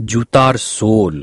जूतार सोल।